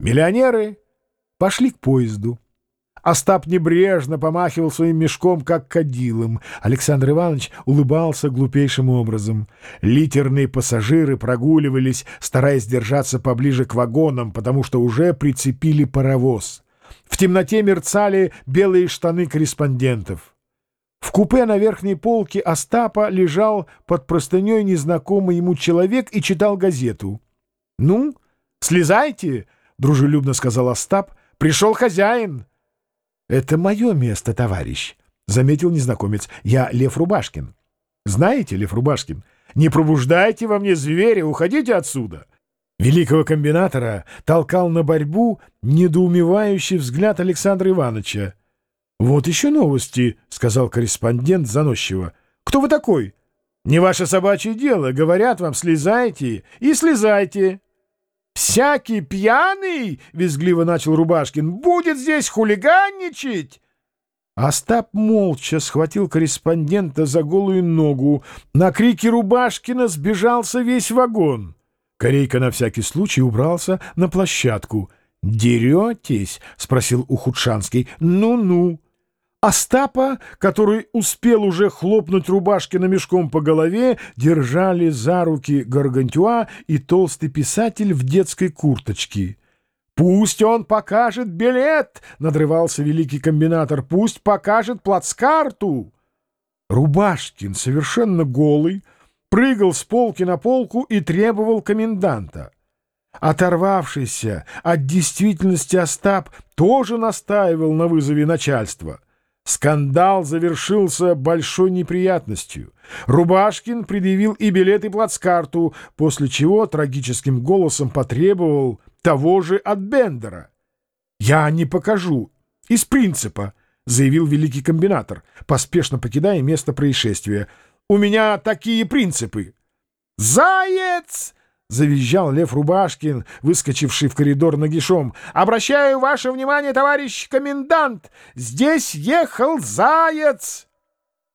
Миллионеры пошли к поезду. Остап небрежно помахивал своим мешком, как кадилом. Александр Иванович улыбался глупейшим образом. Литерные пассажиры прогуливались, стараясь держаться поближе к вагонам, потому что уже прицепили паровоз. В темноте мерцали белые штаны корреспондентов. В купе на верхней полке Остапа лежал под простыней незнакомый ему человек и читал газету. «Ну, слезайте!» — дружелюбно сказал Остап. «Пришел хозяин!» «Это мое место, товарищ», — заметил незнакомец. «Я Лев Рубашкин». «Знаете, Лев Рубашкин, не пробуждайте во мне зверя, уходите отсюда!» Великого комбинатора толкал на борьбу недоумевающий взгляд Александра Ивановича. «Вот еще новости», — сказал корреспондент заносчиво. «Кто вы такой?» «Не ваше собачье дело. Говорят вам, слезайте и слезайте». «Всякий пьяный, — визгливо начал Рубашкин, — будет здесь хулиганничать!» Остап молча схватил корреспондента за голую ногу. На крики Рубашкина сбежался весь вагон. Корейка на всякий случай убрался на площадку. «Деретесь?» — спросил Ухудшанский. «Ну-ну». Остапа, который успел уже хлопнуть Рубашкина мешком по голове, держали за руки Гаргантюа и толстый писатель в детской курточке. «Пусть он покажет билет!» — надрывался великий комбинатор. «Пусть покажет плацкарту!» Рубашкин, совершенно голый, прыгал с полки на полку и требовал коменданта. Оторвавшийся от действительности Остап тоже настаивал на вызове начальства. Скандал завершился большой неприятностью. Рубашкин предъявил и билет, и плацкарту, после чего трагическим голосом потребовал того же от Бендера. «Я не покажу. Из принципа», — заявил великий комбинатор, поспешно покидая место происшествия. «У меня такие принципы». «Заяц!» — завизжал Лев Рубашкин, выскочивший в коридор нагишом. «Обращаю ваше внимание, товарищ комендант! Здесь ехал заяц!»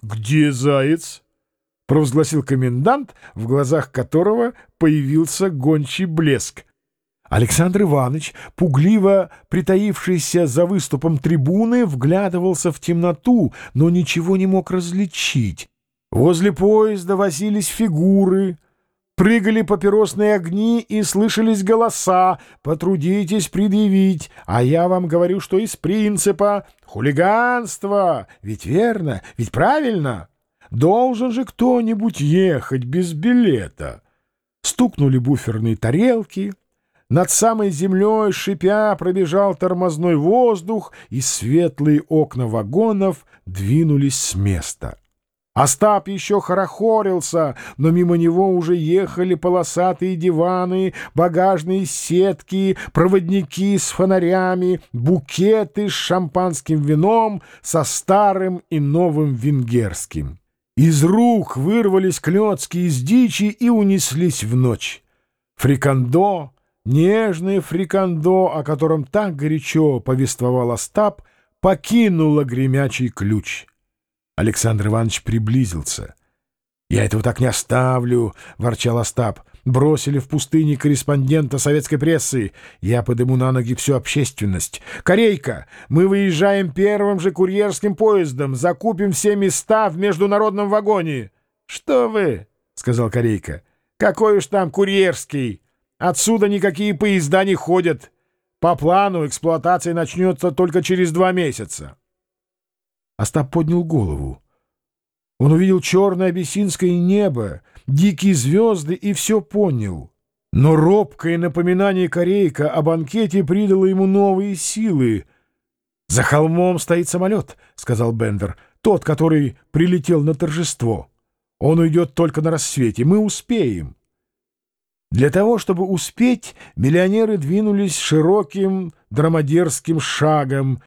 «Где заяц?» — провозгласил комендант, в глазах которого появился гончий блеск. Александр Иванович, пугливо притаившийся за выступом трибуны, вглядывался в темноту, но ничего не мог различить. Возле поезда возились фигуры — Прыгали папиросные огни и слышались голоса. Потрудитесь предъявить. А я вам говорю, что из принципа хулиганство. Ведь верно, ведь правильно. Должен же кто-нибудь ехать без билета. Стукнули буферные тарелки. Над самой землей, шипя, пробежал тормозной воздух, и светлые окна вагонов двинулись с места. Остап еще хорохорился, но мимо него уже ехали полосатые диваны, багажные сетки, проводники с фонарями, букеты с шампанским вином, со старым и новым венгерским. Из рук вырвались клетки из дичи и унеслись в ночь. Фрикандо, нежное фрикандо, о котором так горячо повествовал Остап, покинула гремячий ключ. Александр Иванович приблизился. «Я этого так не оставлю», — ворчал Остап. «Бросили в пустыне корреспондента советской прессы. Я подыму на ноги всю общественность. Корейка, мы выезжаем первым же курьерским поездом, закупим все места в международном вагоне». «Что вы?» — сказал Корейка. «Какой уж там курьерский? Отсюда никакие поезда не ходят. По плану эксплуатация начнется только через два месяца». Остап поднял голову. Он увидел черное абиссинское небо, дикие звезды и все понял. Но робкое напоминание корейка о банкете придало ему новые силы. «За холмом стоит самолет», — сказал Бендер, — «тот, который прилетел на торжество. Он уйдет только на рассвете. Мы успеем». Для того, чтобы успеть, миллионеры двинулись широким драмадерским шагом,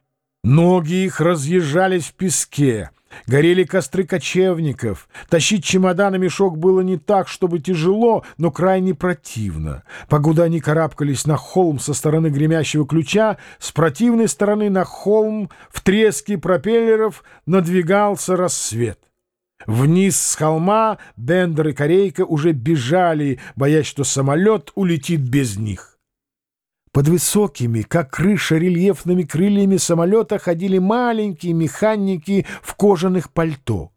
Ноги их разъезжались в песке, горели костры кочевников. Тащить чемодан и мешок было не так, чтобы тяжело, но крайне противно. Погода они карабкались на холм со стороны гремящего ключа, с противной стороны на холм в треске пропеллеров надвигался рассвет. Вниз с холма Бендер и Корейка уже бежали, боясь, что самолет улетит без них. Под высокими, как крыша, рельефными крыльями самолета ходили маленькие механики в кожаных пальто.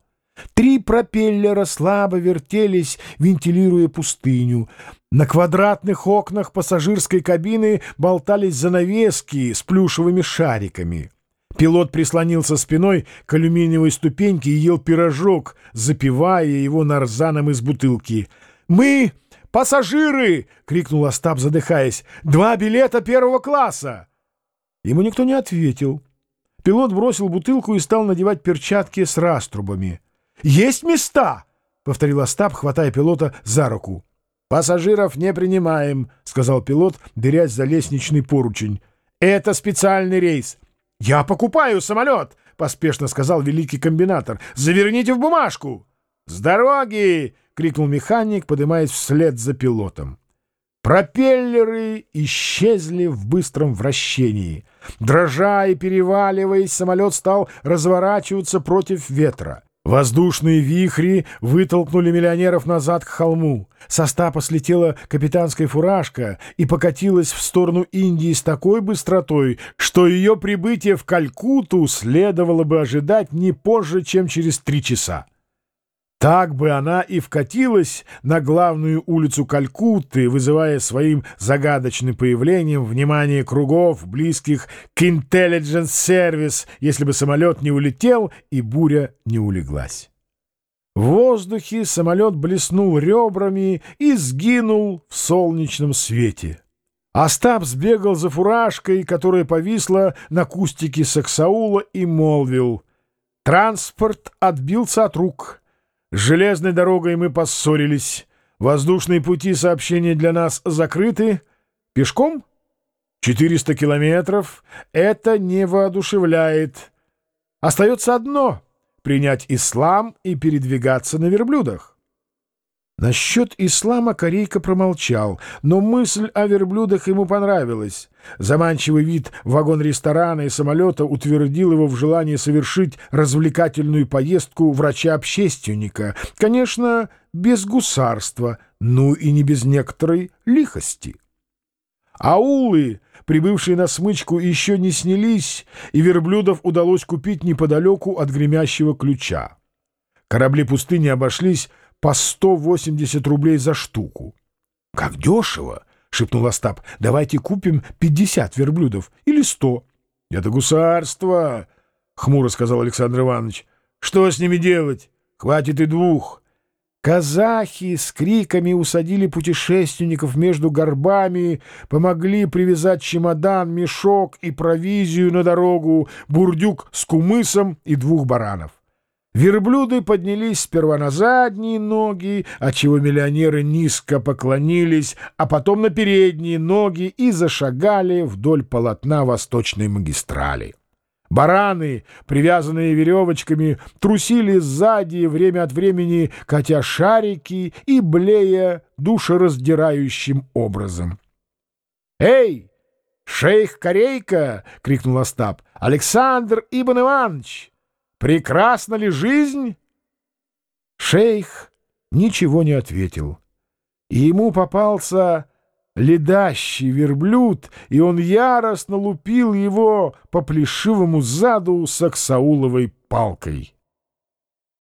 Три пропеллера слабо вертелись, вентилируя пустыню. На квадратных окнах пассажирской кабины болтались занавески с плюшевыми шариками. Пилот прислонился спиной к алюминиевой ступеньке и ел пирожок, запивая его нарзаном из бутылки. «Мы пассажиры!» — крикнул Остап, задыхаясь. «Два билета первого класса!» Ему никто не ответил. Пилот бросил бутылку и стал надевать перчатки с раструбами. «Есть места!» — повторил Остап, хватая пилота за руку. «Пассажиров не принимаем», — сказал пилот, берясь за лестничный поручень. «Это специальный рейс». «Я покупаю самолет!» — поспешно сказал великий комбинатор. «Заверните в бумажку!» «С дороги!» — крикнул механик, поднимаясь вслед за пилотом. Пропеллеры исчезли в быстром вращении. Дрожа и переваливаясь, самолет стал разворачиваться против ветра. Воздушные вихри вытолкнули миллионеров назад к холму. Со стапа слетела капитанская фуражка и покатилась в сторону Индии с такой быстротой, что ее прибытие в Калькутту следовало бы ожидать не позже, чем через три часа. Так бы она и вкатилась на главную улицу Калькутты, вызывая своим загадочным появлением внимание кругов, близких к Intelligence Service, если бы самолет не улетел и буря не улеглась. В воздухе самолет блеснул ребрами и сгинул в солнечном свете. Остап сбегал за фуражкой, которая повисла на кустике саксаула, и молвил. Транспорт отбился от рук — с железной дорогой мы поссорились. Воздушные пути сообщения для нас закрыты. Пешком? 400 километров. Это не воодушевляет. Остается одно — принять ислам и передвигаться на верблюдах. Насчет ислама Корейка промолчал, но мысль о верблюдах ему понравилась. Заманчивый вид вагон-ресторана и самолета утвердил его в желании совершить развлекательную поездку врача-общественника, конечно, без гусарства, ну и не без некоторой лихости. Аулы, прибывшие на смычку, еще не снялись, и верблюдов удалось купить неподалеку от гремящего ключа. Корабли пустыни обошлись по 180 рублей за штуку. — Как дешево! — шепнул Остап. — Давайте купим 50 верблюдов или 100. — Это гусарство! — хмуро сказал Александр Иванович. — Что с ними делать? Хватит и двух. Казахи с криками усадили путешественников между горбами, помогли привязать чемодан, мешок и провизию на дорогу, бурдюк с кумысом и двух баранов. Верблюды поднялись сперва на задние ноги, отчего миллионеры низко поклонились, а потом на передние ноги и зашагали вдоль полотна восточной магистрали. Бараны, привязанные веревочками, трусили сзади время от времени, катя шарики и блея душераздирающим образом. «Эй, шейх Корейка!» — крикнул Остап. «Александр Ибн Иванович!» Прекрасна ли жизнь? Шейх ничего не ответил. И ему попался ледащий верблюд, и он яростно лупил его по плешивому заду саксауловой палкой.